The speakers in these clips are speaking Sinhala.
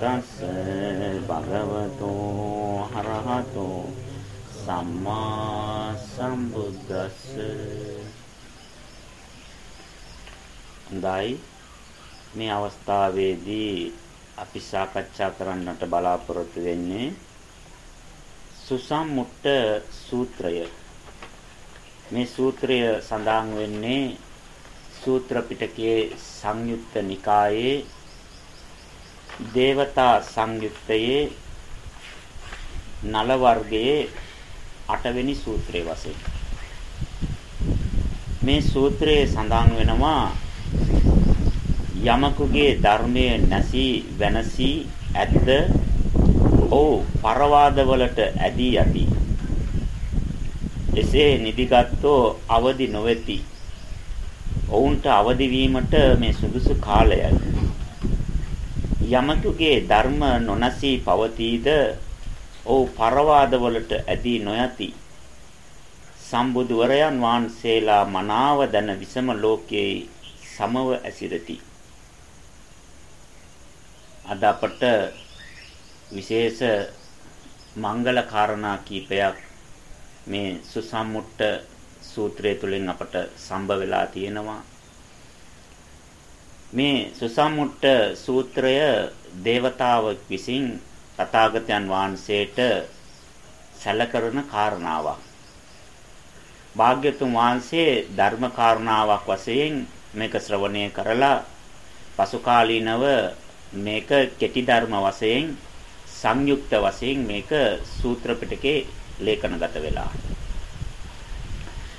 තස්ස භගවතෝ හරහතෝ සම්මා සම්බුද්දස්ස. හොඳයි. මේ අවස්ථාවේදී අපි සාකච්ඡා කරන්නට බලාපොරොත්තු වෙන්නේ සුසම්මුට්ට සූත්‍රය. මේ සූත්‍රය සඳහන් වෙන්නේ සූත්‍ර පිටකයේ සංයුත්ත නිකායේ දේවතා සංයුත්තයේ නල වර්ගයේ 8 වෙනි සූත්‍රයේ වශයෙන්. මේ සූත්‍රයේ සඳහන් වෙනවා යමකුගේ ධර්මයේ නැසී වෙනසී ඇද්ද ඔව් පරවාදවලට ඇදී යති. එසේ නිදිගත්ෝ අවදි නොවේති. ඔවුන්ට අවදි වීමට මේ සුදුසු කාලයයි. යමකුගේ ධර්ම නොනසී පවතීද? ඔව් පරවාදවලට ඇදී නොයති. සම්බුදුවරයන් වහන්සේලා මනාව දන විසම ලෝකයේ සමව ඇසිරති. අද අපට විශේෂ මංගල කාරණා කීපයක් මේ සුසම්මුට්ට සූත්‍රය තුලින් අපට සම්බ වෙලා තියෙනවා. මේ සුසම්මුට්ට සූත්‍රය దేవතාවක් විසින් තථාගතයන් වහන්සේට සැලකරන කාරණාවක්. භාග්‍යතුන් වහන්සේ ධර්ම කාරණාවක් වශයෙන් මේක ශ්‍රවණය කරලා පසු කාලීනව මේක කෙටි ධර්ම වශයෙන් සංයුක්ත වශයෙන් මේක සූත්‍ර පිටකේ ලේඛනගත වෙලා.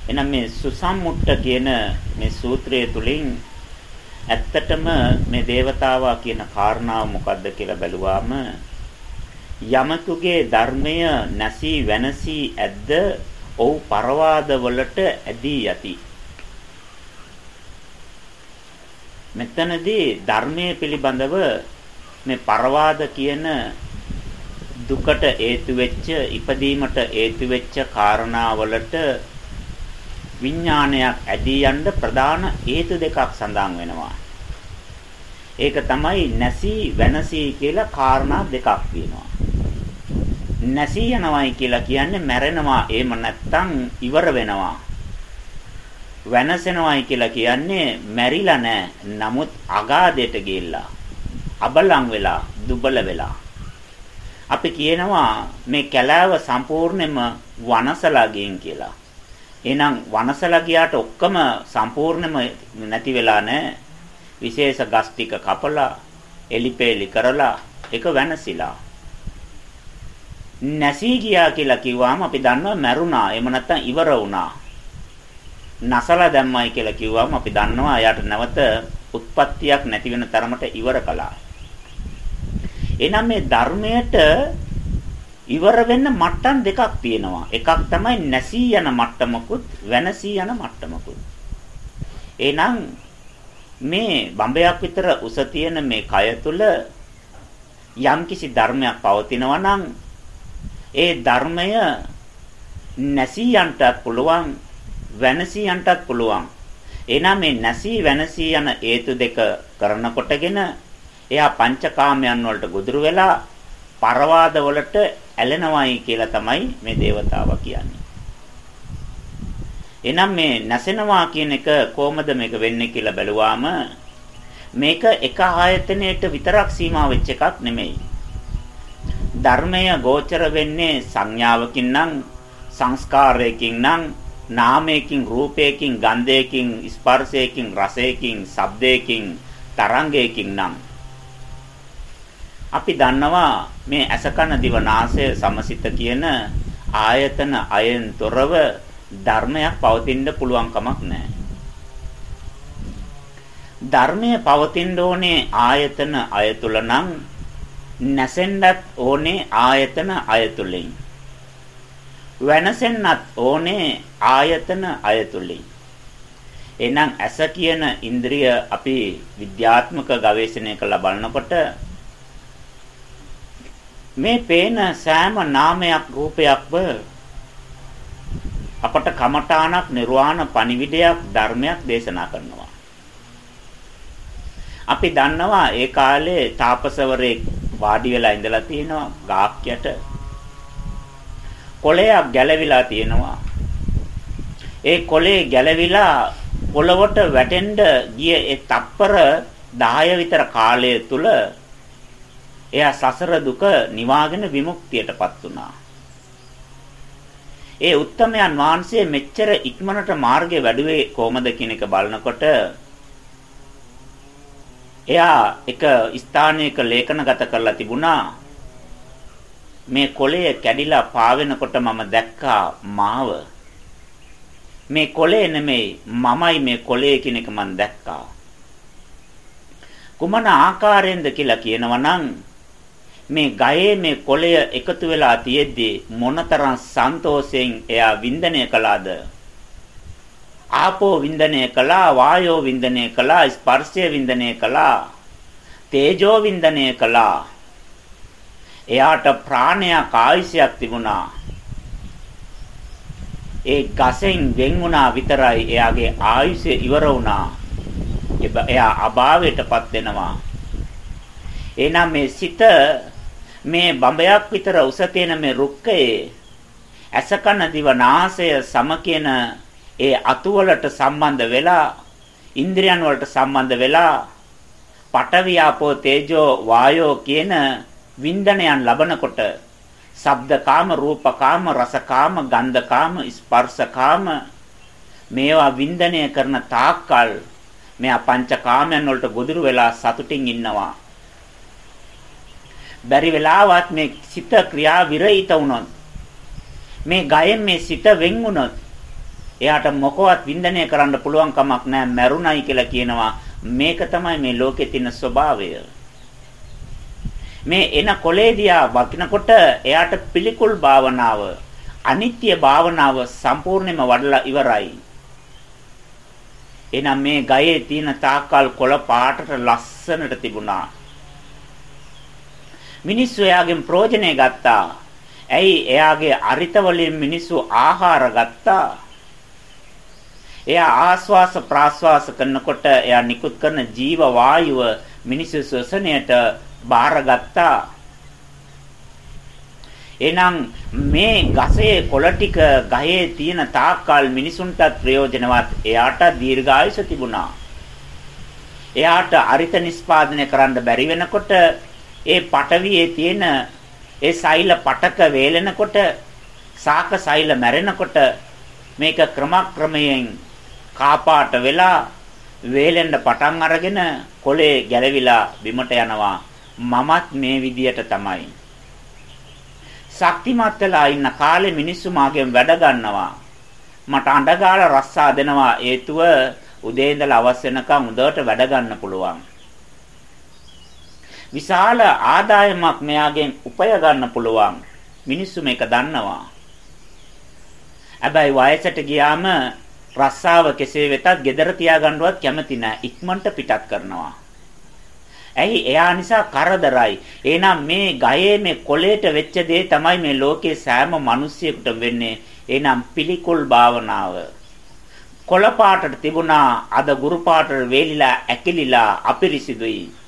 එහෙනම් මේ සුසම්මුට්ට කියන මේ සූත්‍රය තුලින් ඇත්තටම මේ దేవතාවා කියන කාරණාව මොකද්ද කියලා බැලුවාම යමකුගේ ධර්මය නැසී වෙනසී ඇද්ද ඔව් පරවාද වලට ඇදී යති. මෙතනදී ධර්මයේ පිළිබඳව මේ පරවාද කියන දුකට හේතු වෙච්ච ඉපදීමට හේතු වෙච්ච කාරණාවලට විඥානයක් ඇදී යන්න ප්‍රධාන හේතු දෙකක් සඳහන් වෙනවා. ඒක තමයි නැසී වෙනසී කියලා කාරණා දෙකක් තියෙනවා. නැසී යනවායි කියලා කියන්නේ මැරෙනවා එහෙම නැත්නම් ඉවර වෙනවා. වෙනසෙනවායි කියලා කියන්නේ මැරිලා නැහැ. නමුත් අගාධයට ගිහිල්ලා අබලන් වෙලා දුබල වෙලා අපි කියනවා මේ කැලෑව සම්පූර්ණයෙන්ම වනසලා ගින් කියලා. එහෙනම් වනසලා ගියාට ඔක්කොම සම්පූර්ණයෙන්ම නැති වෙලා නැහැ. විශේෂ ගස් ටික කපලා එලිපෙලි කරලා ඒක වෙනසිලා. නැසී ගියා කියලා කිව්වම අපි දන්නවා මැරුණා. එහෙම නැත්නම් ඉවර වුණා. නසලා දැම්මයි කියලා කිව්වම අපි දන්නවා එයාට නැවත උත්පත්තියක් නැති වෙන තරමට ඉවර කළා. එහෙනම් මේ ධර්මයට ඉවර වෙන්න මට්ටම් දෙකක් තියෙනවා. එකක් තමයි නැසී යන මට්ටමකුත් වෙනසී යන මට්ටමකුත්. එහෙනම් මේ බඹයක් විතර උස තියෙන මේ කය තුල යම්කිසි ධර්මයක් පවතිනවා නම් ඒ ධර්මය නැසී යන්නටත් පුළුවන් වෙනසී යන්නටත් පුළුවන්. එහෙනම් මේ නැසී වෙනසී යන හේතු දෙක කරනකොටගෙන එයා පංචකාමයන් වලට ගොදුරු වෙලා පරවාද වලට ඇලෙනවයි කියලා තමයි මේ దేవතාවා කියන්නේ. එනම් මේ නැසෙනවා කියන එක කොහොමද මේක වෙන්නේ කියලා බැලුවාම මේක එක ආයතනයට විතරක් සීමා වෙච්ච එකක් නෙමෙයි. ධර්මය ගෝචර වෙන්නේ සංඥාවකින් නම් සංස්කාරයකින් නම් නාමයකින් රූපයකින් ගන්ධයකින් ස්පර්ශයකින් රසයකින් ශබ්දයකින් තරංගයකින් නම් අපි දන්නවා මේ අසකන දිවනාසය සමසිත කියන ආයතන අයෙන් තොරව ධර්මයක් පවතින්න පුළුවන් කමක් නැහැ. ධර්මය පවතින්න ඕනේ ආයතන අයතුල නම් නැසෙන්නත් ඕනේ ආයතන අයතුලින්. වෙනසෙන්නත් ඕනේ ආයතන අයතුලින්. එහෙනම් ඇස කියන ඉන්ද්‍රිය අපි විද්‍යාත්මක ගවේෂණයක ලබනකොට මේ පේන සෑම නාමයක් රූපයක්ව අපට කමඨාණක් නිර්වාණ පණිවිඩයක් ධර්මයක් දේශනා කරනවා. අපි දන්නවා ඒ කාලේ තාපසවරේ වාඩි වෙලා ඉඳලා තියෙනවා ගාක් යට. කොළයක් ගැලවිලා තියෙනවා. ඒ කොළේ ගැලවිලා පොළවට වැටෙන්න ගිය ඒ තප්පර 10 විතර කාලය තුල එයා සසර දුක නිවාගෙන විමුක්තියටපත් වුණා. ඒ උත්තමයන් වහන්සේ මෙච්චර ඉක්මනට මාර්ගය වැඩුවේ කොහොමද කියන එක බලනකොට එයා එක ස්ථානයක ලේඛනගත කරලා තිබුණා. මේ කොළය කැඩිලා පාවෙනකොට මම දැක්කා මාව. මේ කොළේ නෙමෙයි මමයි මේ කොළේ කියන එක මම දැක්කා. කුමන ආකාරයෙන්ද කියලා කියනවා නම් මේ ගයේ මේ කොළය එකතු වෙලා තියෙද්දී මොනතරම් සන්තෝෂයෙන් එයා වින්දනය කළාද? ආපෝ වින්දනය කළා වායෝ වින්දනය කළා ස්පර්ශය වින්දනය කළා තේජෝ වින්දනය කළා. එයාට ප්‍රාණයක් ආයුෂයක් තිබුණා. ඒ ගසෙන් වෙන් වුණා විතරයි එයාගේ ආයුෂය ඉවර වුණා. එයා අභාවයටපත් වෙනවා. එහෙනම් මේ සිත මේ බඹයක් විතර උස තියෙන මේ රුක්කයේ ඇසකන දිව නාසය සම කියන ඒ අතු වලට සම්බන්ධ වෙලා ඉන්ද්‍රියන් වලට සම්බන්ධ වෙලා පඨවි ආපෝ තේජෝ වායෝ කියන වින්දනයන් ලබනකොට ශබ්දකාම රූපකාම රසකාම ගන්ධකාම ස්පර්ශකාම මේවා වින්දනය කරන තාක්කල් මෙයා පංචකාමයන් වලට ගොදුරු වෙලා සතුටින් ඉන්නවා. බැරි වෙලාවත් මේ සිත ක්‍රියා විරහිත වුණොත් මේ ගයෙන් මේ සිත වෙන් වුණොත් එයාට මොකවත් වින්දනය කරන්න පුළුවන් කමක් නැහැ මැරුණයි කියලා කියනවා. මේක තමයි මේ ලෝකේ තියෙන ස්වභාවය. මේ එන කොලේදියා වකිනකොට එයාට පිළිකුල් භාවනාව අනිත්‍ය භාවනාව සම්පූර්ණයෙන්ම වඩලා ඉවරයි. එහෙනම් මේ ගයේ තියෙන තාකල් කොළ පාටට ලස්සනට තිබුණා. මිනිස්සු එයාගෙන් ප්‍රයෝජනෙ ගත්තා. ඇයි එයාගේ අරිත වලින් මිනිස්සු ආහාර ගත්තා. එයා ආස්වාස ප්‍රාස්වාස කරනකොට එයා නිකුත් කරන ජීව වායුව මිනිස්සු ශ්වසනයට බාරගත්තා. එහෙනම් මේ ගසේ කොළ ටික ගහේ තියෙන තාක්කල් මිනිසුන්ටත් ප්‍රයෝජනවත් එයාට දීර්ඝායුෂ තිබුණා. එයාට අරිත නිස්පාදනය කරන්න බැරි වෙනකොට ඒ පටවියේ තියෙන ඒ සෛල පටක වේලෙනකොට සාක සෛල මැරෙනකොට මේක ක්‍රමක්‍රමයෙන් කාපාට වෙලා වේලෙන්න පටන් අරගෙන කොලේ ගැලවිලා බිමට යනවා. මමත් මේ විදියට තමයි. ශක්තිමත් වෙලා ඉන්න කාලේ මිනිස්සු මාගෙන් වැඩ ගන්නවා. මට අඬගාලා රස්සා දෙනවා හේතුව උදේ ඉඳලා අවස් වෙනකම් උදේට වැඩ ගන්න පුළුවන්. විශාල ආදායමක් මෙයාගෙන් උපය ගන්න පුළුවන්. මිනිස්සු මේක දන්නවා. හැබැයි වයසට ගියාම රස්සාව කෙසේ වෙතත් gedara තියාගන්නවත් කැමති නැහැ. ඉක්මනට පිටත් කරනවා. ඇයි එයා නිසා කරදරයි. එහෙනම් මේ ගහේ මේ කොලේට වෙච්ච දේ තමයි මේ ලෝකේ සෑම මිනිසියෙකුට වෙන්නේ. එහෙනම් පිළිකුල් භාවනාව. කොළ පාටට තිබුණා අද ගුරු පාටට වේලිලා ඇකිලිලා අපිරිසිදුයි.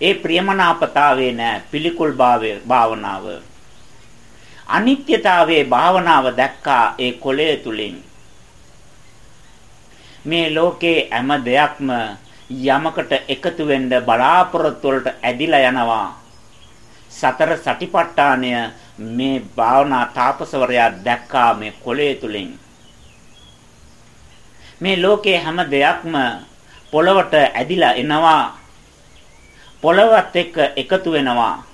ඒ ප්‍රියමනාපතාවේ නෑ පිළිකුල් භාවනාව. අනිත්‍යතාවයේ භාවනාව දැක්කා ඒ කොළය තුලින්. මේ ලෝකේ හැම දෙයක්ම යමකට එකතු වෙන්න බලාපොරොත්තු වලට ඇදිලා යනවා. සතර සටිපට්ඨානය මේ භාවනා තාපසවරයා දැක්කා මේ කොළය තුලින්. මේ ලෝකේ හැම දෙයක්ම පොළවට ඇදිලා එනවා පොළවත් එක්ක එකතු වෙනවා.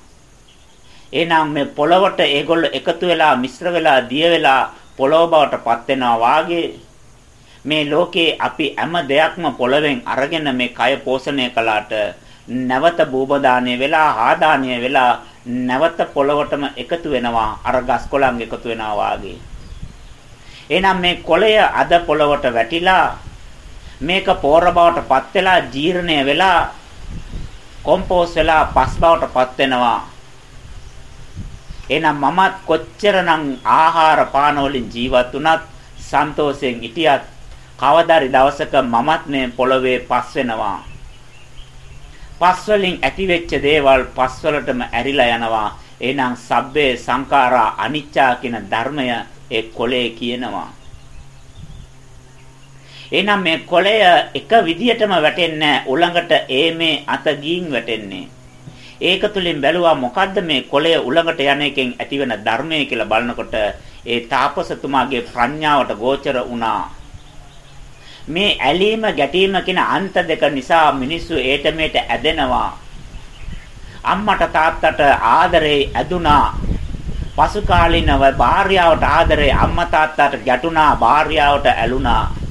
එහෙනම් මේ පොළවට ඒගොල්ලෝ එකතු වෙලා මිශ්‍ර වෙලා දිය වෙලා පොළොව බවට පත් වෙනවා වාගේ මේ ලෝකේ අපි හැම දෙයක්ම පොළවෙන් අරගෙන මේ කය පෝෂණය කළාට නැවත භූබදානය වෙලා ආදානය වෙලා නැවත පොළවටම එකතු වෙනවා අර ගස් කොළන් එකතු වෙනවා වාගේ එහෙනම් මේ කොළය අද පොළවට වැටිලා මේක පෝර බවට පත් වෙලා ජීර්ණය වෙලා කොම්පෝස් වෙලා පස් බවට පත් වෙනවා. එහෙනම් මමත් කොච්චරනම් ආහාර පාන වලින් ජීවත් වුණත් සන්තෝෂයෙන් හිටියත් කවදාරි දවසක මමත් මේ පොළවේ පස් වෙනවා. පස් වලින් ඇතිවෙච්ච දේවල් පස් වලටම ඇරිලා යනවා. එහෙනම් සබ්බේ සංඛාරා අනිච්චා කියන ධර්මය ඒ කොලේ කියනවා. එහෙනම් මේ කොලය එක විදියටම වැටෙන්නේ උලඟට ඒමේ අත ගින් වැටෙන්නේ. ඒක තුලින් බැලුවා මොකද්ද මේ කොලය උලඟට යන එකෙන් ඇතිවෙන ධර්මය කියලා බලනකොට ඒ තාපසතුමාගේ ප්‍රඥාවට ගෝචර වුණා. මේ ඇලීම ගැටීම කියන අන්ත දෙක නිසා මිනිස්සු ඒට මේට ඇදෙනවා. අම්මට තාත්තට ආදරේ ඇදුනා. පසු කාලිනව භාර්යාවට ආදරේ අම්මා තාත්තට ගැටුණා භාර්යාවට ඇලුනා.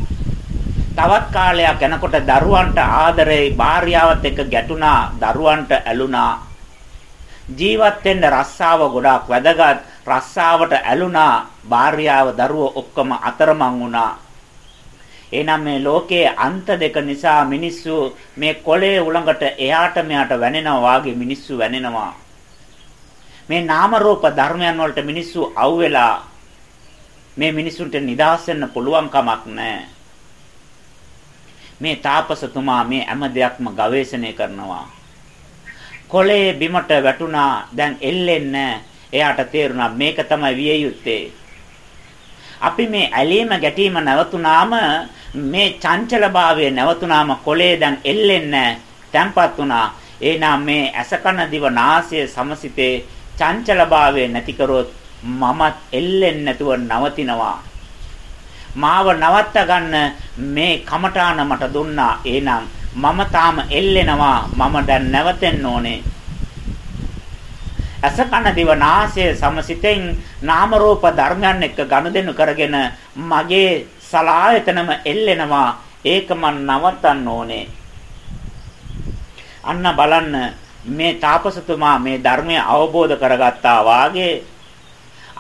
තවත් කාලයක් යනකොට දරුවන්ට ආදරේ භාර්යාවත් එක්ක ගැටුණා දරුවන්ට ඇලුනා. ජීවත් වෙන්න රස්සාව ගොඩාක් වැදගත් රස්සාවට ඇලුනා භාර්යාව දරුවෝ ඔක්කොම අතරමං වුණා. එහෙනම් මේ ලෝකයේ අන්ත දෙක නිසා මිනිස්සු මේ කොළේ උලඟට එහාට මෙහාට වැනෙනවා වාගේ මිනිස්සු වැනෙනවා. මේ නාම රූප ධර්මයන් වලට මිනිස්සු අවුවෙලා මේ මිනිසුන්ට නිදහස් වෙන්න පුළුවන් කමක් නැහැ. මේ තාපසතුමා මේ හැම දෙයක්ම ගවේෂණය කරනවා. කොළේ බිමට වැටුණා දැන් එල්ලෙන්නේ එයාට තේරුණා මේක තමයි විය යුත්තේ. අපි මේ ඇලීම ගැටීම නැවතුනාම මේ චංචලභාවය නැවතුනාම කොලේ දැන් එල්ලෙන්නේ තැම්පත් වුණා. එහෙනම් මේ ඇසකන දිව නාසය සමසිතේ චංචලභාවය නැති කරොත් මමත් එල්ලෙන්නේ නැතුව නවතිනවා. මාව නවත්ත ගන්න මේ කමඨාන මට දුන්නා. එහෙනම් මම තාම එල්ලෙනවා. මම දැන් නැවතෙන්න ඕනේ. අසකන දිව නාසය සමසිතෙන් නාම රූප ධර්මයන් එක්ක ගනුදෙනු කරගෙන මගේ සලායතනම එල්ලෙනවා ඒක මන් නවත්තන්න ඕනේ අන්න බලන්න මේ තාපසතුමා මේ ධර්මය අවබෝධ කරගත්තා වාගේ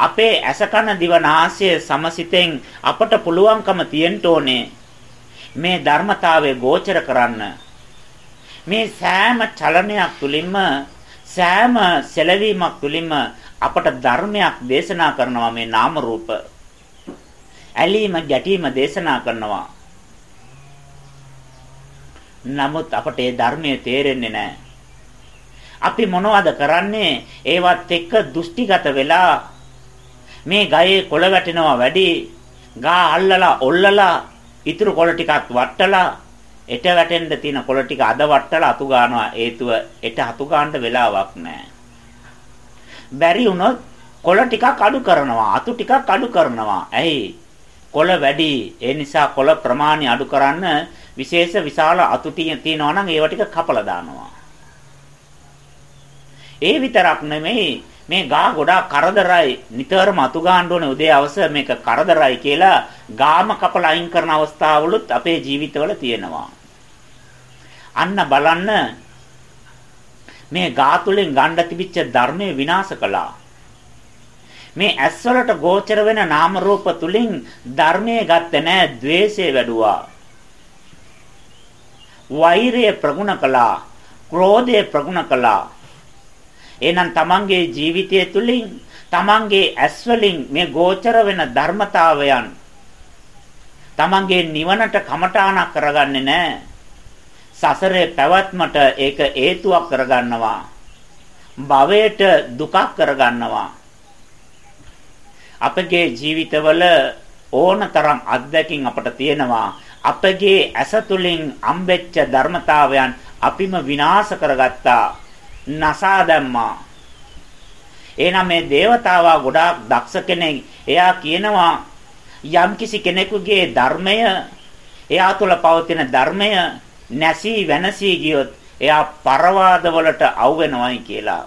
අපේ අසකන දිව නාසය සමසිතෙන් අපට පුළුවන්කම තියෙන්න ඕනේ මේ ධර්මතාවය ගෝචර කරන්න මේ සෑම චලනයක් තුලින්ම සෑම සැලවීමක් තුළින්ම අපට ධර්මයක් දේශනා කරනවා මේ නාම රූප. ඇලීම ගැටීම දේශනා කරනවා. නමුත් අපට ඒ ධර්මයේ තේරෙන්නේ නැහැ. අපි මොනවද කරන්නේ? ඒවත් එක්ක දෘෂ්ටිගත වෙලා මේ ගයේ කොළ වැටෙනවා වැඩි ගා අල්ලලා ඔල්ලලා ඉතුරු කොළ ටිකක් වට්ටලා එට වැටෙන්න තියෙන කොළ ටික අද වට්ටලා අතු ගන්නවා හේතුව එට අතු ගන්න වෙලාවක් නැහැ. බැරි වුණොත් කොළ ටිකක් අඩු කරනවා අතු ටිකක් අඩු කරනවා. ඇයි? කොළ වැඩි. ඒ නිසා කොළ ප්‍රමාණය අඩු කරන්න විශේෂ විශාල අතු තියෙනවා නම් ඒව ටික කපලා දානවා. ඒ විතරක් නෙමෙයි මේ ගා ගොඩාක් කරදරයි නිතරම අතු ගන්න ඕනේ උදේ අවස මේක කරදරයි කියලා ගාම කපලා අයින් කරන අවස්ථාවලුත් අපේ ජීවිතවල තියෙනවා. අන්න බලන්න මේ ගාතුලෙන් ගන්න තිබිච්ච ධර්මයේ විනාශ කළා. මේ ඇස්වලට ගෝචර වෙන නාම රූප තුලින් ධර්මයේ ගත්තේ නැහැ, द्वේෂය වැඩුවා. වෛරය ප්‍රගුණ කළා, ක්‍රෝධය ප්‍රගුණ කළා. එහෙනම් තමන්ගේ ජීවිතය තුළින් තමන්ගේ ඇස්වලින් මේ ගෝචර වෙන ධර්මතාවයන් තමන්ගේ නිවනට කමඨාණක් කරගන්නේ නැහැ. සසරේ පැවැත්මට ඒක හේතුවක් කරගන්නවා. භවයට දුකක් කරගන්නවා. අපගේ ජීවිතවල ඕනතරම් අත්දැකීම් අපට තියෙනවා. අපගේ ඇස තුලින් අම්බෙච්ච ධර්මතාවයන් අපිම විනාශ කරගත්තා. නසා දැම්මා. එහෙනම් මේ దేవතාවා ගොඩාක් දක්ෂ කෙනෙක්. එයා කියනවා යම්කිසි කෙනෙකුගේ ධර්මය එයා තුළ පවතින ධර්මය නැසී වෙනසී ගියොත් එයා පරවාද වලට අවු වෙනවයි කියලා.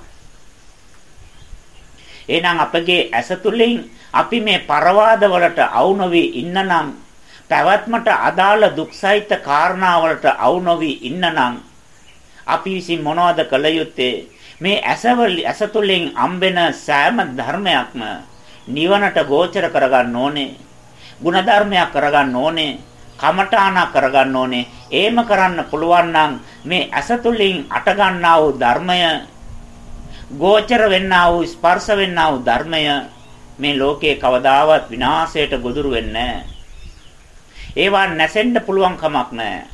එහෙනම් අපගේ ඇස තුලින් අපි මේ පරවාද වලට අවු නොවි ඉන්නනම් පැවැත්මට අදාළ දුක්සහිත කාරණා වලට අවු නොවි ඉන්නනම් අපි විසින් මොනවද කළ යුත්තේ මේ ඇසවල ඇසතුලින් අම්බෙන සෑම ධර්මයක්ම නිවනට ගෝචර කරගන්න ඕනේ ಗುಣධර්මයක් කරගන්න ඕනේ කමඨාන කරගන්න ඕනේ ඒම කරන්න පුළුවන් නම් මේ ඇසතුලින් අට ගන්නා වූ ධර්මය ගෝචර වෙන්නා වූ ස්පර්ශ වෙන්නා වූ ධර්මය මේ ලෝකේ කවදාවත් විනාශයට ගොදුරු වෙන්නේ නැහැ. ඒවා නැසෙන්න පුළුවන් කමක් නැහැ.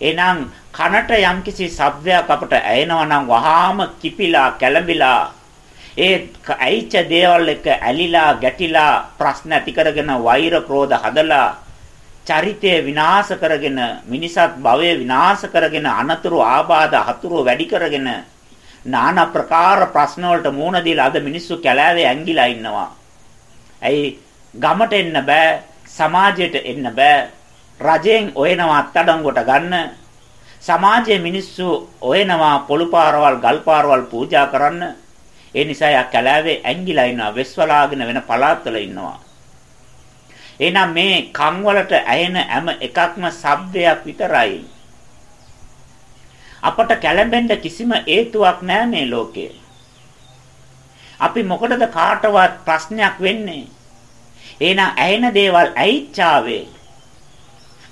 එහෙනම් කනට යම්කිසි ශබ්දයක් අපට ඇහෙනවා නම් වහාම කිපිලා කැළඹිලා ඒ ඇයිච්ච දේවල් එක ඇලිලා ගැටිලා ප්‍රශ්න ඇති කරගෙන වෛර ක්‍රෝධ හදලා චරිතය විනාශ කරගෙන මිනිසත් භවය විනාශ කරගෙන අනතුරු ආබාධ හතුරු වැඩි කරගෙන নানা ප්‍රකාර ප්‍රශ්න වලට මුහුණ දීලා අද මිනිස්සු කැලෑවේ ඇංගිලා ඉන්නවා. ඇයි ගමට එන්න බෑ සමාජයට එන්න බෑ රජෙන් ඔයනවා අත්අඩංගුවට ගන්න සමාජයේ මිනිස්සු ඔයනවා පොළු පාරවල් ගල් පාරවල් පූජා කරන්න ඒ නිසා යා කැලෑවේ ඇංගිලා ඉන්නවා වෙස්වලාගෙන වෙන පළාත්වල ඉන්නවා එහෙනම් මේ කන් වලට ඇහෙන හැම එකක්ම ශබ්දයක් විතරයි. අපට කැළඹෙන්න කිසිම හේතුවක් නැහැ මේ ලෝකේ. අපි මොකටද කාටවත් ප්‍රශ්නයක් වෙන්නේ? එහෙනම් ඇහෙන දේවල් ඇයිච්චාවේ.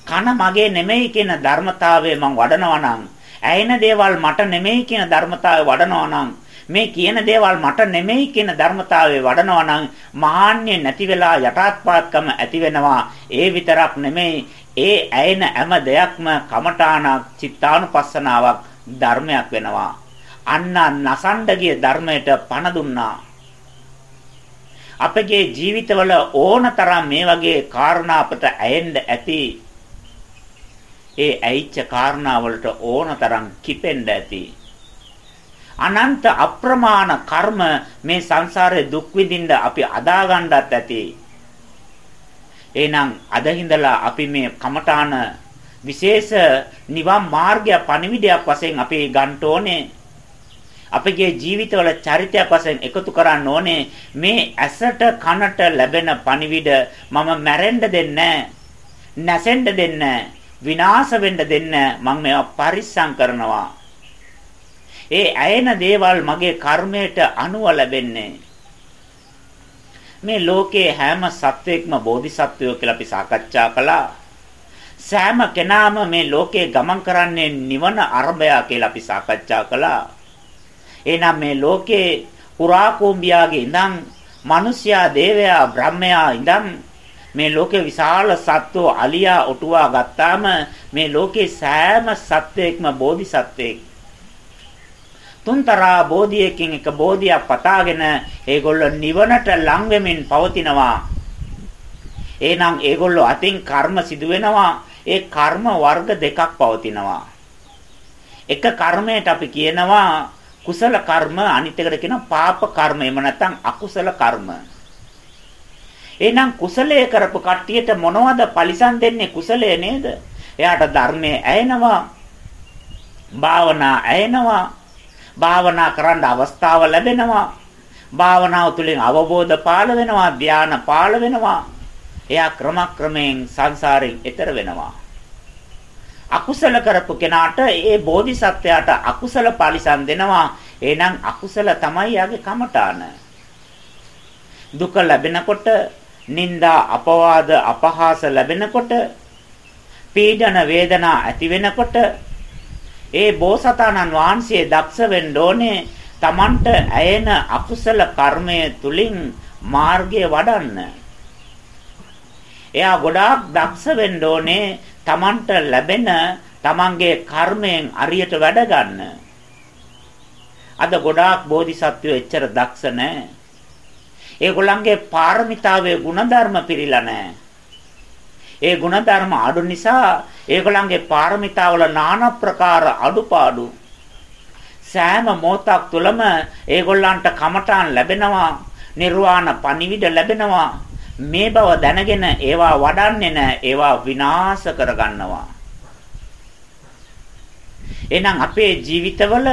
කන මගේ නෙමෙයි කියන ධර්මතාවය මම වඩනවා නම් ඇහෙන දේවල් මට නෙමෙයි කියන ධර්මතාවය වඩනවා නම් මේ කියන දේවල් මට නෙමෙයි කියන ධර්මතාවය වඩනවා නම් මහාන්නේ නැති වෙලා යටාත්පාත්කම ඇති වෙනවා. ඒ විතරක් නෙමෙයි ඒ ඇයෙන හැම දෙයක්ම කමඨාණක් චිත්තානුපස්සනාවක් ධර්මයක් වෙනවා. අන්න නසණ්ඩගිය ධර්මයට පණ දුන්නා. අපගේ ජීවිතවල ඕනතරම් මේ වගේ කාරණා අපට ඇයෙන්න ඇති ඒ ඇයිච්ච කාරණා වලට ඕනතරම් කිපෙන්න ඇති අනන්ත අප්‍රමාණ කර්ම මේ සංසාරේ දුක් විඳින්න අපි අදා ගන්නත් ඇති. එහෙනම් අද හිඳලා අපි මේ කමඨාන විශේෂ නිවන් මාර්ගය පණිවිඩයක් වශයෙන් අපි ගන්න ඕනේ. අපගේ ජීවිතවල චරිතයක් වශයෙන් එකතු කරන්න ඕනේ මේ ඇසට කනට ලැබෙන පණිවිඩ මම මැරෙන්න දෙන්නේ නැසෙන්න දෙන්නේ විනාශ වෙන්න දෙන්නේ මම මේවා පරිස්සම් කරනවා ඒ ඇයෙන දේවල් මගේ කර්මයට අනුව ලැබෙන්නේ. මේ ලෝකයේ හැම සත්වයක්ම බෝධිසත්වයෝ කියලා අපි සාකච්ඡා කළා. සෑම කෙනාම මේ ලෝකේ ගමන් කරන්නේ නිවන අරබය කියලා අපි සාකච්ඡා කළා. එහෙනම් මේ ලෝකේ පුරා කෝම්බියාගේ ඉඳන් මිනිසයා දේවයා බ්‍රහ්මයා ඉඳන් මේ ලෝකේ විශාල සත්වෝ අලියා ඔටුවා ගත්තාම මේ ලෝකේ සෑම සත්වයක්ම බෝධිසත්වෙක් තුන්තරා බෝධියකින් එක බෝධියක් පතාගෙන ඒගොල්ලෝ නිවනට ලං වෙමින් පවතිනවා. එහෙනම් ඒගොල්ලෝ අතින් කර්ම සිදු වෙනවා. ඒ කර්ම වර්ග දෙකක් පවතිනවා. එක කර්මයට අපි කියනවා කුසල කර්ම අනිත් එකට කියනවා පාප කර්ම. එහෙම නැත්නම් අකුසල කර්ම. එහෙනම් කුසලයේ කරපු කට්ටියට මොනවද පරිසම් දෙන්නේ කුසලයේ නේද? එයාට ධර්මයේ ඇයෙනවා. භාවනා ඇයෙනවා. භාවනා කරන්න අවස්ථාව ලැබෙනවා. භාවනාව තුළින් අවබෝධ පාළ වෙනවා, ධානා පාළ වෙනවා. එයා ක්‍රමක්‍රමයෙන් සංසාරයෙන් එතර වෙනවා. අකුසල කරපු කෙනාට ඒ බෝධිසත්වයාට අකුසල පරිසම් දෙනවා. එහෙනම් අකුසල තමයි යාගේ කමඨාන. දුක ලැබෙනකොට, නිന്ദා, අපවාද, අපහාස ලැබෙනකොට, පීඩන වේදනා ඇති වෙනකොට ඒ බෝසතාණන් වහන්සේ දක්ෂ වෙන්න ඕනේ Tamanට ඇයෙන අකුසල කර්මය තුලින් මාර්ගය වඩන්න. එයා ගොඩාක් දක්ෂ වෙන්න ඕනේ Tamanට ලැබෙන Tamanගේ කර්මයෙන් අරියට වැඩ ගන්න. අද ගොඩාක් බෝධිසත්වයෝ එච්චර දක්ෂ නැහැ. ඒගොල්ලන්ගේ පාරමිතාවේ ಗುಣධර්ම පිරීලා නැහැ. ඒ ಗುಣධර්ම අඩු නිසා ඒගොල්ලන්ගේ පාරමිතාවල নানা ප්‍රකාර අඩුපාඩු සෑම මොහොතක් තුළම ඒගොල්ලන්ට කමඨාන් ලැබෙනවා, නිර්වාණ පණිවිඩ ලැබෙනවා. මේ බව දැනගෙන ඒවා වඩන්නේ නැහැ, ඒවා විනාශ කරගන්නවා. එහෙනම් අපේ ජීවිතවල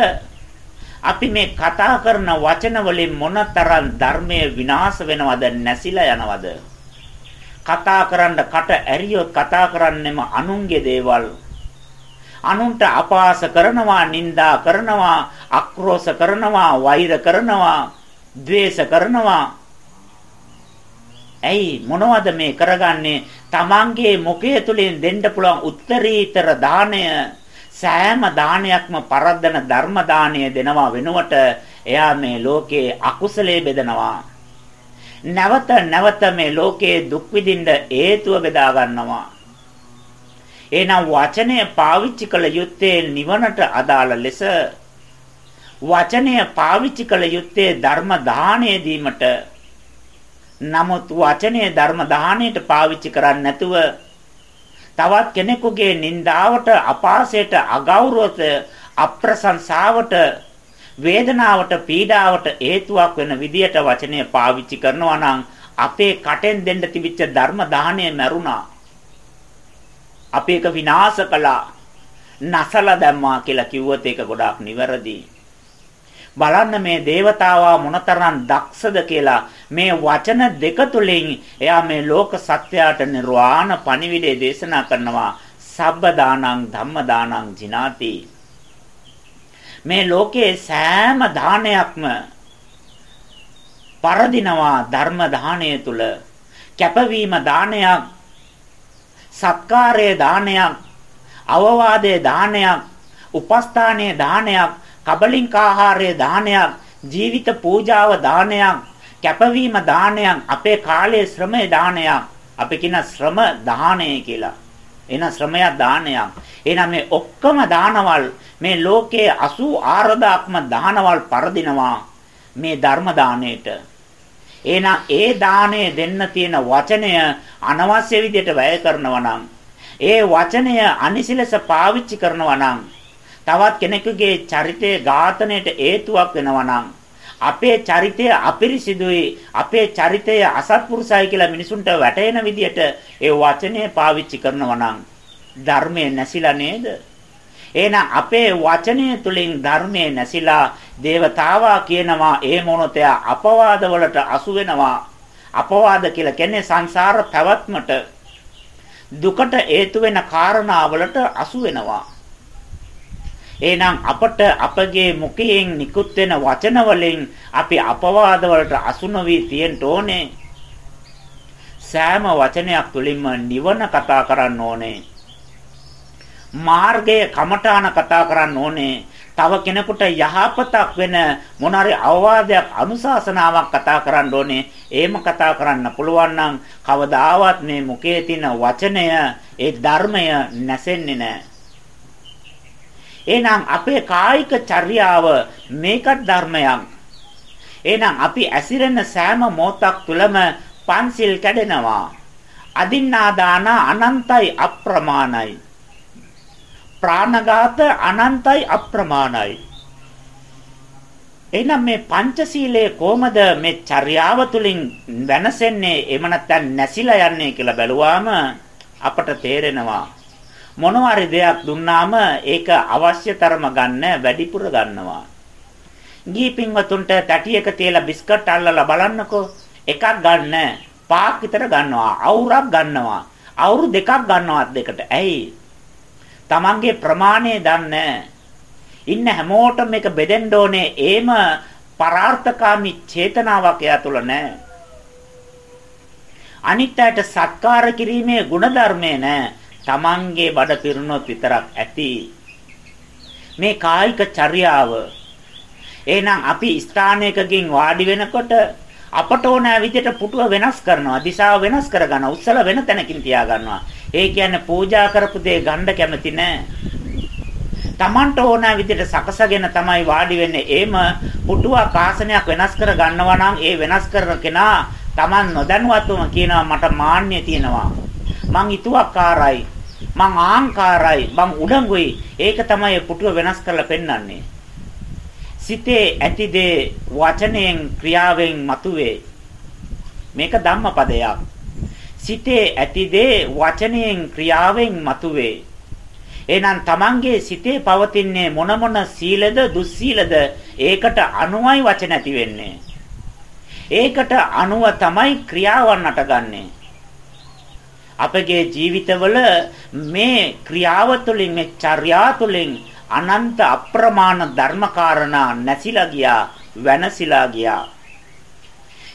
අපි මේ කතා කරන වචන වලින් මොනතරම් ධර්මයේ විනාශ වෙනවද නැසිලා යනවද කතා කරන්න කට ඇරියොත් කතා කරන්නෙම අනුන්ගේ දේවල්. අනුන්ට අපහාස කරනවා, නිඳා කරනවා, අක්‍රෝෂ කරනවා, වෛර කරනවා, ద్వේෂ කරනවා. ඇයි මොනවද මේ කරගන්නේ? Tamange මුඛය තුලින් දෙන්න පුළුවන් උත්තරීතර දාණය සෑම දානයක්ම පරද්දන ධර්ම දාණය දෙනවා වෙනුවට එයා මේ ලෝකේ අකුසලයේ බෙදනවා. නැවත නැවත මේ ලෝකයේ දුක් විඳින්න හේතුව බෙදා ගන්නවා. එහෙනම් වචනය පාවිච්චි කළ යුත්තේ නිවනට අදාළ ලෙස වචනය පාවිච්චි කළ යුත්තේ ධර්ම දාණය දීමට නමුත් වචනය ධර්ම දාණයට පාවිච්චි කරන්නේ නැතුව තවත් කෙනෙකුගේ නින්දාවට අපාසයට අගෞරවත අප්‍රසංසාවට වේදනාවට පීඩාවට හේතුවක් වෙන විදියට වචනය පාවිච්චි කරනවා නම් අපේ කටෙන් දෙන්න තිබිච්ච ධර්ම දාහණය මැරුණා. අපි ඒක විනාශ කළා. නසලා දැම්මා කියලා කිව්වොත් ඒක ගොඩාක් නිවැරදි. බලන්න මේ దేవතාවා මොනතරම් දක්ෂද කියලා. මේ වචන දෙක තුලින් එයා මේ ලෝක සත්‍යයට නිර්වාණ පණිවිඩය දේශනා කරනවා. සබ්බ දානං ධම්ම දානං ජිනාති. මේ ලෝකයේ සෑම දානයක්ම පරදිනවා ධර්ම දාණය තුල කැපවීම දානයක් සත්කාරයේ දානයක් අවවාදයේ දානයක් උපස්ථානයේ දානයක් කබලින්කාහාරයේ දානයක් ජීවිත පූජාව දානයක් කැපවීම දානයක් අපේ කාලයේ ශ්‍රමයේ දානයක්. අපි කියන ශ්‍රම දානය කියලා. එන ශ්‍රමයක් දානයක්. එහෙනම් මේ ඔක්කොම දානවල් මේ ලෝකයේ 84000ක්ම දානවල් පරදිනවා මේ ධර්ම දාණයට එහෙනම් ඒ දාණය දෙන්න තියෙන වචනය අනවශ්‍ය විදිහට වැය කරනවා නම් ඒ වචනය අනිසිලස පාවිච්චි කරනවා නම් තවත් කෙනෙකුගේ චරිතය ඝාතනයට හේතුවක් වෙනවා නම් අපේ චරිතය අපිරිසිදුයි අපේ චරිතය අසත්පුරුසයි කියලා මිනිසුන්ට වැටහෙන විදිහට ඒ වචනය පාවිච්චි කරනවා නම් ධර්මයේ නැසිලා නේද? එහෙනම් අපේ වචනය තුලින් ධර්මයේ නැසිලා දේවතාවා කියනවා ඒ මොනොතය අපවාද වලට අසු වෙනවා. අපවාද කියලා කියන්නේ සංසාර පැවැත්මට දුකට හේතු වෙන කාරණාවලට අසු වෙනවා. එහෙනම් අපට අපගේ මුඛයෙන් නිකුත් වෙන වචන වලින් අපි අපවාද වලට අසු නොවි තියෙන්න ඕනේ. සෑම වචනයක් තුළින්ම නිවන කතා කරන්න ඕනේ. මාර්ගයේ කමඨාන කතා කරන්න ඕනේ. තව කෙනෙකුට යහපතක් වෙන මොනරි අවවාදයක් අනුශාසනාවක් කතා කරන්න ඕනේ. එහෙම කතා කරන්න පුළුවන් නම් කවදාවත් මේ මුඛයේ තියෙන වචනය ඒ ධර්මය නැසෙන්නේ නැහැ. එහෙනම් අපේ කායික චර්යාව මේකත් ධර්මයක්. එහෙනම් අපි ඇසිරෙන සෑම මොහොතක් තුළම පන්සිල් කැඩෙනවා. අදින්නා දාන අනන්තයි අප්‍රමාණයි. ප්‍රාණඝාත අනන්තයි අප්‍රමාණයි. එහෙනම් මේ පංචශීලයේ කොහමද මේ චර්යාව තුලින් වෙනසෙන්නේ එහෙම නැත්නම් නැසිලා යන්නේ කියලා බැලුවාම අපට තේරෙනවා මොනවාරි දෙයක් දුන්නාම ඒක අවශ්‍ය තරම ගන්න වැඩිපුර ගන්නවා. ගී පින්වතුන්ට තැටියක තියලා බිස්කට් අල්ලලා බලන්නකෝ. එකක් ගන්න පාක් විතර ගන්නවා. අවුරක් ගන්නවා. අවුරු දෙකක් ගන්නවත් දෙකට. ඇයි? Tamange ප්‍රමාණය දන්නේ ඉන්න හැමෝටම මේක බෙදෙන්න ඕනේ. ඒම පරාර්ථකාමී චේතනාවක් එයා තුල නැහැ. අනිත් අයට සත්කාර කිරීමේ ಗುಣධර්මය නැහැ. Tamange බඩ පිරුණොත් විතරක් ඇති. මේ කායික චර්යාව. එහෙනම් අපි ස්ථානයකකින් වාඩි වෙනකොට අපට ඕන විදිහට පුටුව වෙනස් කරනවා දිශාව වෙනස් කරගන්නවා උස්සල වෙන තැනකින් තියා ගන්නවා ඒ කියන්නේ පූජා කරපු දේ ගන්න කැමති නෑ. Tamanට ඕන විදිහට සකසගෙන තමයි වාඩි වෙන්නේ. එහෙම පුටුවක් ආසනයක් වෙනස් කර ගන්නවා නම් ඒ වෙනස් කරන කෙනා Taman නොදැනුවත්වම කියනවා මට මාන්නය තියෙනවා. මං ඊතුවක්කාරයි මං ආංකාරයි මං උඩඟුයි. ඒක තමයි පුටුව වෙනස් කරලා පෙන්වන්නේ සිතේ ඇති දේ වචනයෙන් ක්‍රියාවෙන් මතුවේ. මේක ධම්මපදයක්. සිතේ ඇති දේ වචනයෙන් ක්‍රියාවෙන් මතුවේ. එහෙනම් Tamange සිතේ පවතින්නේ මොන මොන සීලද දුස්සීලද? ඒකට අනුවයි වචන ඇති වෙන්නේ. ඒකට අනුව තමයි ක්‍රියාවන් අටගන්නේ. අපගේ ජීවිතවල මේ ක්‍රියාව තුළින් මේ චර්යා තුළින් අනන්ත අප්‍රමාණ ධර්මකාරණා නැසිලා ගියා වෙනසිලා ගියා.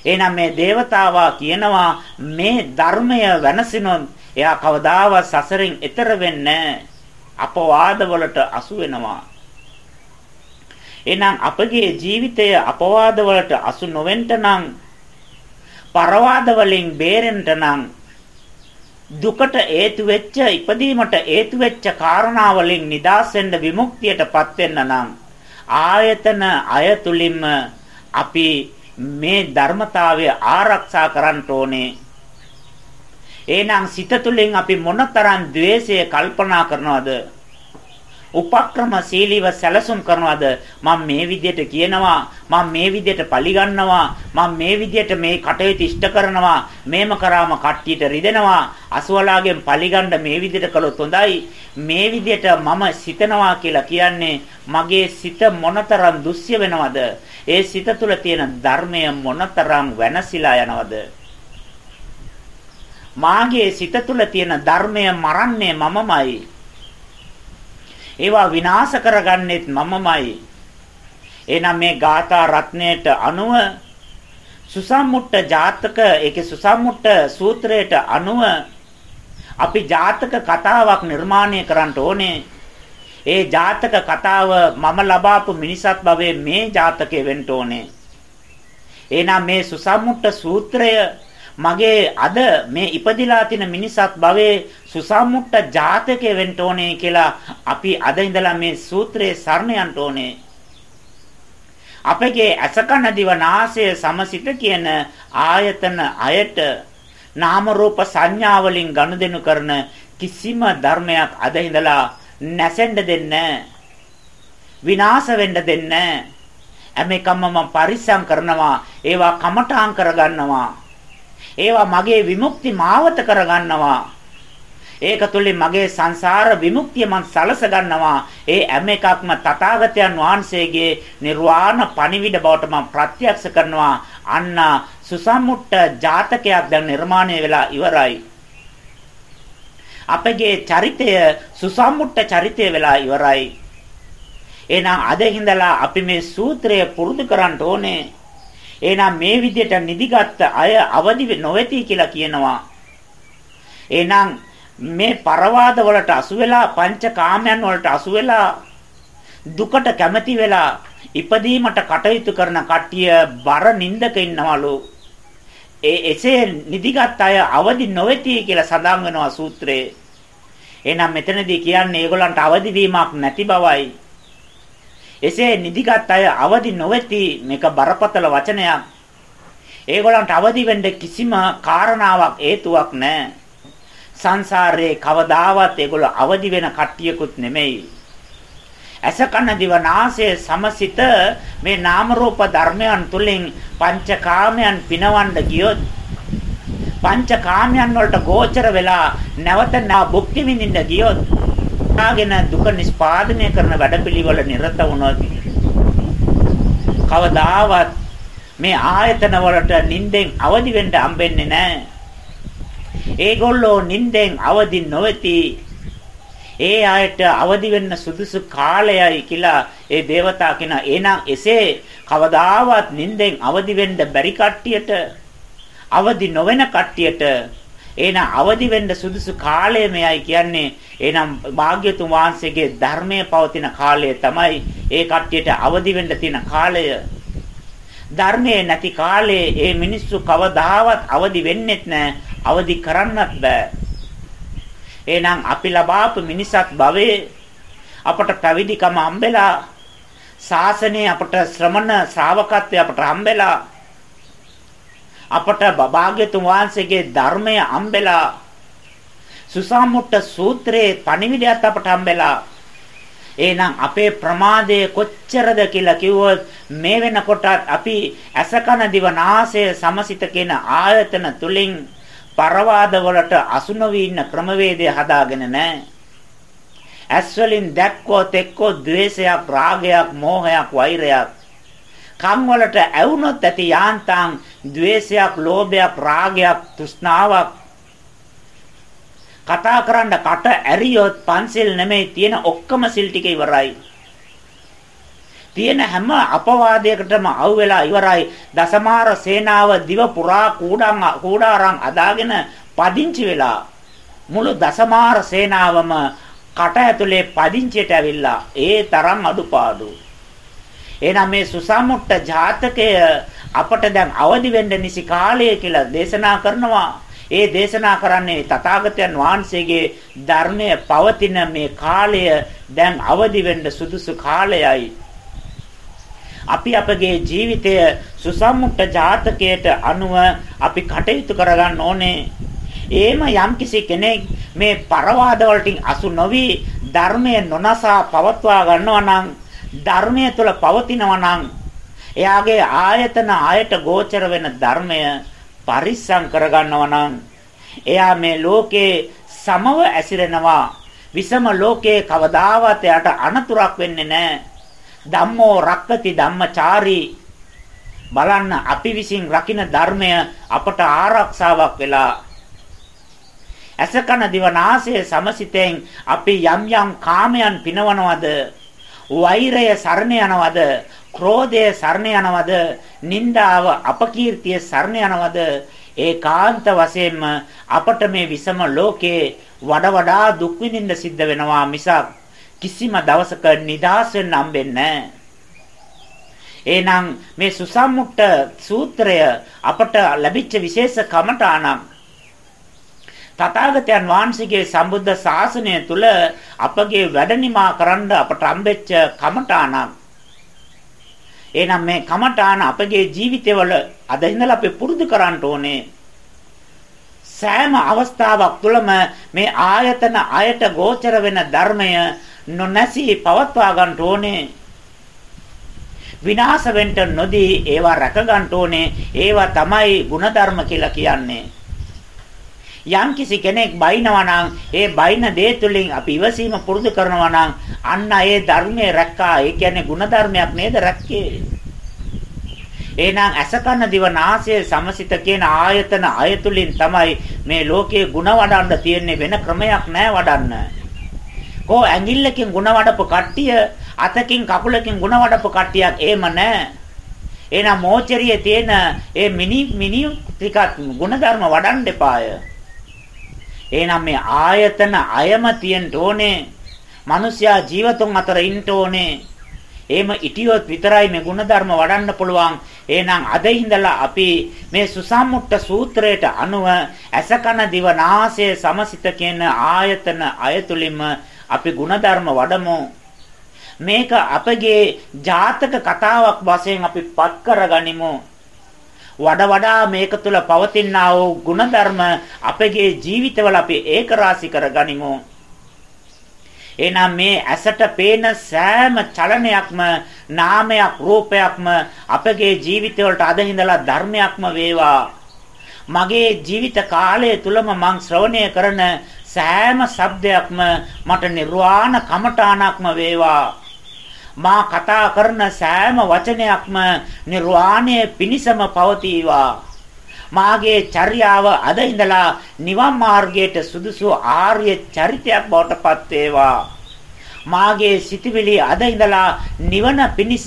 එහෙනම් මේ దేవතාවා කියනවා මේ ධර්මය වෙනසිනොත් එයා කවදාවත් සසරින් එතර වෙන්නේ අපවාද වලට අසු වෙනවා. එහෙනම් අපගේ ජීවිතය අපවාද වලට අසු නොවෙන්න නම් පරවාද වලින් බේරෙන්න නම් දුකට හේතු වෙච්ච ඉපදීමට හේතු වෙච්ච කාරණා වලින් නිදාස් වෙන්න විමුක්තියටපත් වෙන්න නම් ආයතන අයතුලින්ම අපි මේ ධර්මතාවය ආරක්ෂා කරන්න ඕනේ. එහෙනම් සිත තුළින් අපි මොනතරම් द्वේෂය කල්පනා කරනවද? උපක්‍රමශීලීව සැලසුම් කරනවද? මම මේ විදියට කියනවා මම මේ විදියට පරිගන්නවා මම මේ විදියට මේ කටයුතු ඉෂ්ට කරනවා මේම කරාම කට්ටියට රිදෙනවා අසවලාගෙන් පරිගන්න මේ විදියට කළොත් හොඳයි. මේ විදියට මම සිතනවා කියලා කියන්නේ මගේ සිත මොනතරම් දුස්්‍ය වෙනවද? ඒ සිත තුළ තියෙන ධර්මය මොනතරම් වෙනසිලා යනවද? මාගේ සිත තුළ තියෙන ධර්මය මරන්නේ මමමයි. ඒවා විනාශ කරගන්නෙත් මමමයි. එහෙනම් මේ ගාථා රත්ණයට අනුව සුසම්මුට්ට ජාතක ඒකේ සුසම්මුට්ට සූත්‍රයට අනුව අපි ජාතක කතාවක් නිර්මාණය කරන්න ඕනේ. ඒ ජාතක කතාව මම ලබාපු මිනිසත් භවයේ මේ ජාතකය වෙන්න ඕනේ. එහෙනම් මේ සුසම්මුට්ට සූත්‍රය මගේ අද මේ ඉපදිලා තියෙන මිනිසත් භවයේ සුසම්මුට්ට ජාතකය වෙන්න ඕනේ කියලා අපි අද ඉඳලා මේ සූත්‍රයේ සරණ යන්න ඕනේ. අපගේ අසකන දිව නාසය සමසිත කියන ආයතන අයට නාම රූප සංඥා වලින් ගනුදෙනු කරන කිසිම ධර්මයක් අද ඉඳලා නැසෙන්න දෙන්නේ විනාශ වෙන්න දෙන්නේ හැම එකම මම පරිස්සම් කරනවා ඒවා කමඨාන් කරගන්නවා ඒවා මගේ විමුක්ති මාවත කරගන්නවා. ඒක තුළින් මගේ සංසාර විමුක්තිය මං සලස ගන්නවා. ඒ හැම එකක්ම තථාගතයන් වහන්සේගේ නිර්වාණ පණිවිඩ බවට මම ප්‍රත්‍යක්ෂ කරනවා. අන්න සුසම්මුට්ට ජාතකයක් දැන් නිර්මාණය වෙලා ඉවරයි. අපගේ චරිතය සුසම්මුට්ට චරිතය වෙලා ඉවරයි. එහෙනම් අද හිඳලා අපි මේ සූත්‍රය පුරුදු කරන්න ඕනේ. එහෙනම් මේ විදිහට නිදිගත් අය අවදි නොවේති කියලා කියනවා. එහෙනම් මේ පරවාද වලට අසු වෙලා පංචකාමයන් වලට අසු වෙලා දුකට කැමති වෙලා ඉපදීමට කටයුතු කරන කට්ටිය බර නින්දක ඉන්නවලු. ඒ එසේ නිදිගත් අය අවදි නොවේති කියලා සඳහන් වෙනවා සූත්‍රයේ. එහෙනම් මෙතනදී කියන්නේ ඒගොල්ලන්ට අවදි වීමක් නැති බවයි. එසේ නිදිගත් අය අවදි නොවේති මේක බරපතල වචනයක්. ඒගොල්ලන්ට අවදි වෙන්න කිසිම කාරණාවක් හේතුවක් නැහැ. සංසාරේ කවදාවත් ඒගොල්ලෝ අවදි වෙන කට්ටියකුත් නෙමෙයි. ඇස කන දිව නාසය සමසිත මේ නාම රූප ධර්මයන් තුලින් පංචකාමයන් පිනවන්න ගියොත් පංචකාමයන් වලට ගෝචර වෙලා නැවත නා භුක්ති විඳින්න ගියොත් ගෙන දුක නිස්පාදනය කරන වැඩපිළිවෙල නිරත වුණොත් කවදාවත් මේ ආයතන වලට නිින්දෙන් අවදි වෙන්න හම්බෙන්නේ නැහැ. ඒගොල්ලෝ නිින්දෙන් අවදි නොවේති. ඒ ආයත අවදි වෙන්න සුදුසු කාලයයි කියලා ඒ దేవතා කියන එහෙනම් එසේ කවදාවත් නිින්දෙන් අවදි වෙන්න බැරි කට්ටියට අවදි නොවන කට්ටියට එහෙනම් අවදි වෙන්න සුදුසු කාලය මෙයයි කියන්නේ. එහෙනම් භාග්‍යතුන් වහන්සේගේ ධර්මයේ පවතින කාලය තමයි ඒ කට්ටියට අවදි වෙන්න තියෙන කාලය. ධර්මයේ නැති කාලේ ඒ මිනිස්සු කවදාවත් අවදි වෙන්නෙත් නැහැ. අවදි කරන්නත් බෑ. එහෙනම් අපි ලබාපු මිනිසත් භවයේ අපට පැවිදිකම හම්බෙලා ශාසනය අපට ශ්‍රමණ ශ්‍රාවකත්වය අපට හම්බෙලා අපට භාග්‍යතුන් වහන්සේගේ ධර්මය හම්බෙලා සුසාමුට්ට සූත්‍රයේ පණිවිඩයත් අපට හම්බෙලා එහෙනම් අපේ ප්‍රමාදය කොච්චරද කියලා කිව්වොත් මේ වෙනකොට අපි අසකන දිවනාසය සමසිත කියන ආයතන තුලින් පරවාද වලට අසු නොවි ඉන්න ක්‍රමවේදය හදාගෙන නැහැ. ඇස් වලින් දැක්කොත් එක්කෝ ද්වේෂයක්, රාගයක්, මෝහයක්, වෛරයක් කන් වලට ඇවුනොත් ඇති යාන්තම් द्वේෂයක්, ලෝභයක්, රාගයක්, තෘෂ්ණාවක් කතා කරන්න කට ඇරියොත් පන්සිල් නෙමෙයි තියෙන ඔක්කොම සිල් ටික ඉවරයි. තියෙන හැම අපවාදයකටම අවු වෙලා ඉවරයි. දසමාර සේනාව දිව පුරා කූඩන් කූඩාරම් අදාගෙන පදිංචි වෙලා මුළු දසමාර සේනාවම කට ඇතුලේ පදිංචියට ඇවිල්ලා ඒ තරම් අඩුපාඩු එහෙනම් මේ සුසම්මුට්ට ජාතකය අපට දැන් අවදි වෙන්න නිසි කාලය කියලා දේශනා කරනවා. ඒ දේශනා කරන්නේ තථාගතයන් වහන්සේගේ ධර්මය පවතින මේ කාලය දැන් අවදි වෙන්න සුදුසු කාලයයි. අපි අපගේ ජීවිතය සුසම්මුක්ත ජාතකයට අනුව අපි කටයුතු කරගන්න ඕනේ. එහෙම යම්කිසි කෙනෙක් මේ පරවාද වලටින් අසු නොවි ධර්මයේ නොනසා පවත්වා ගන්නවා නම් ධර්මයේ තුල පවතිනවා නම් එයාගේ ආයතන ආයට ගෝචර වෙන ධර්මය පරිස්සම් කරගන්නවා නම් එයා මේ ලෝකේ සමව ඇසිරෙනවා. විසම ලෝකේ කවදාවත් එයාට අනතුරක් වෙන්නේ නැහැ ධම්මෝ රක්කති ධම්මචාරී. බලන්න අපි විසින් රකින්න ධර්මය අපට ආරක්ෂාවක් වෙලා. අසකන දිවනාසය සමසිතෙන් අපි යම් යම් කාමයන් පිනවනවද? වෛරය සරණ යනවද? ක්‍රෝධය සරණ යනවද? නිന്ദාව අපකීර්තිය සරණ යනවද? ඒකාන්ත වශයෙන්ම අපට මේ විසම ලෝකේ වඩා වඩා දුක් විඳින්න සිද්ධ වෙනවා මිසක් කිසිම දවසක නිදාස් වෙන්න හම්බෙන්නේ එහෙනම් මේ සුසම්මුක්ත සූත්‍රය අපට ලැබිච්ච විශේෂ කමඨාණක් තථාගතයන් වහන්සේගේ සම්බුද්ධ ශාසනය තුල අපගේ වැඩනිමා කරන්න අපට හම්බෙච්ච කමඨාණක් එහෙනම් මේ කමඨාන අපගේ ජීවිතවල අද ඉඳලා අපි පුරුදු කරන්න ඕනේ. සෑම අවස්ථාවක් තුළම මේ ආයතන අයට ගෝචර වෙන ධර්මය නොනැසී පවත්වා ගන්න ඕනේ. විනාශ වෙන්න නොදී ඒවා රැක ගන්න ඕනේ. ඒවා තමයි ಗುಣධර්ම කියලා කියන්නේ. යම්කිසි කෙනෙක් බයිනවා ඒ බයින දේ තුලින් අපි ඉවසීම පුරුදු කරනවා අන්න ඒ ධර්මයේ රැක්කා. ඒ කියන්නේ ಗುಣධර්මයක් නේද රැක්කේ. එහෙනම් අසකන දිවනාසය සමසිත කියන ආයතන අයතුලින් තමයි මේ ලෝකයේ ಗುಣ වඩන්න තියෙන්නේ වෙන ක්‍රමයක් නෑ වඩන්න. කෝ ඇඟිල්ලකින් ಗುಣ වඩපු කට්ටිය අතකින් කකුලකින් ಗುಣ වඩපු කට්ටියක් එහෙම නෑ. එහෙනම් මෝචරියේ තියෙන ඒ මිනි මිනි ටිකක් ಗುಣධර්ම වඩන්න එපාය. එහෙනම් මේ ආයතන අයම තියෙන්න ඕනේ. මිනිස්යා ජීවතුන් අතර ඉන්න ඕනේ. එහෙම ඉටියොත් විතරයි මේ ಗುಣධර්ම වඩන්න පුළුවන්. එහෙනම් අද ඉඳලා අපි මේ සුසම්මුට්ට සූත්‍රයට අනුව ඇසකන දිවනාසය සමසිත කියන ආයතන අයතුලින්ම අපි ಗುಣධර්ම වඩමු. මේක අපගේ ජාතක කතාවක් වශයෙන් අපි පත් කරගනිමු. වඩා වඩා මේක තුළ පවතිනා වූ ಗುಣධර්ම අපගේ ජීවිතවල අපි ඒකරාශී කරගනිමු. එහෙනම් මේ ඇසට පේන සෑම චලනයක්ම නාමයක් රූපයක්ම අපගේ ජීවිතවලට අදින්දලා ධර්මයක්ම වේවා. මගේ ජීවිත කාලය තුලම මං ශ්‍රවණය කරන සෑම ශබ්දයක්ම මට නිර්වාණ කමඨාණක්ම වේවා. මා කතා කරන සෑම වචනයක්ම නිර්වාණය පිණිසම පවතිවා. මාගේ චර්යාව අද ඉඳලා නිවන් මාර්ගයට සුදුසු ආර්ය චරිතයක් බවට පත් වේවා. මාගේ සිතවිලි අද ඉඳලා නිවන පිණිස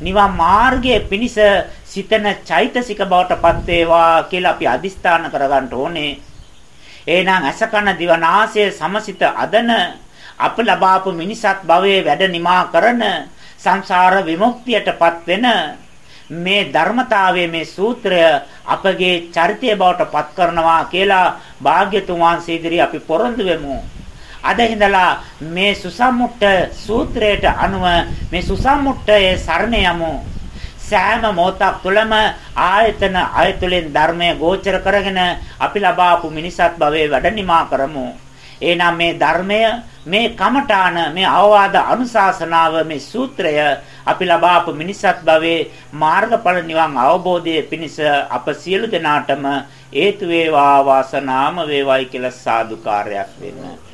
නිවන් මාර්ගයේ පිණිස සිතන චෛතසික බවට පත් වේවා කියලා අපි අදිස්ථාන කරගන්න ඕනේ. එහෙනම් අසකන දිවනාසය සමසිත අදන අප ලබාපු මිනිසත් භවයේ වැඩ නිමා කරන සංසාර විමුක්තියටපත් වෙන මේ ධර්මතාවයේ මේ සූත්‍රය අපගේ චරිතය බවට පත් කරනවා කියලා භාග්‍යතුන් වහන්සේ ඉදිරි අපි පොරොන්දු වෙමු. අද හිඳලා මේ සුසම්මුට්ට සූත්‍රයට අනුව මේ සුසම්මුට්ටයේ සරණ යමු. සෑම මොහොතක් තුළම ආයතන අයතුලින් ධර්මය ගෝචර කරගෙන අපි ලබාපු මිනිසත් භවයේ වැඩනිමා කරමු. එහෙනම් මේ ධර්මය මේ කමඨාන මේ අවවාද අනුශාසනාව මේ සූත්‍රය අපි ලබාපු මිනිසත් භවයේ මාර්ගඵල නිවන් අවබෝධයේ පිණිස අප සියලු දෙනාටම හේතු වේවා වාසනාම වේවායි කියලා සාදුකාරයක් වෙන්න.